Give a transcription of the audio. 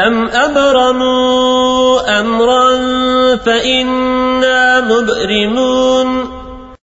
أَمْ أَبْرَمُوا أَمْرًا فَإِنَّا مُبْرِمُونَ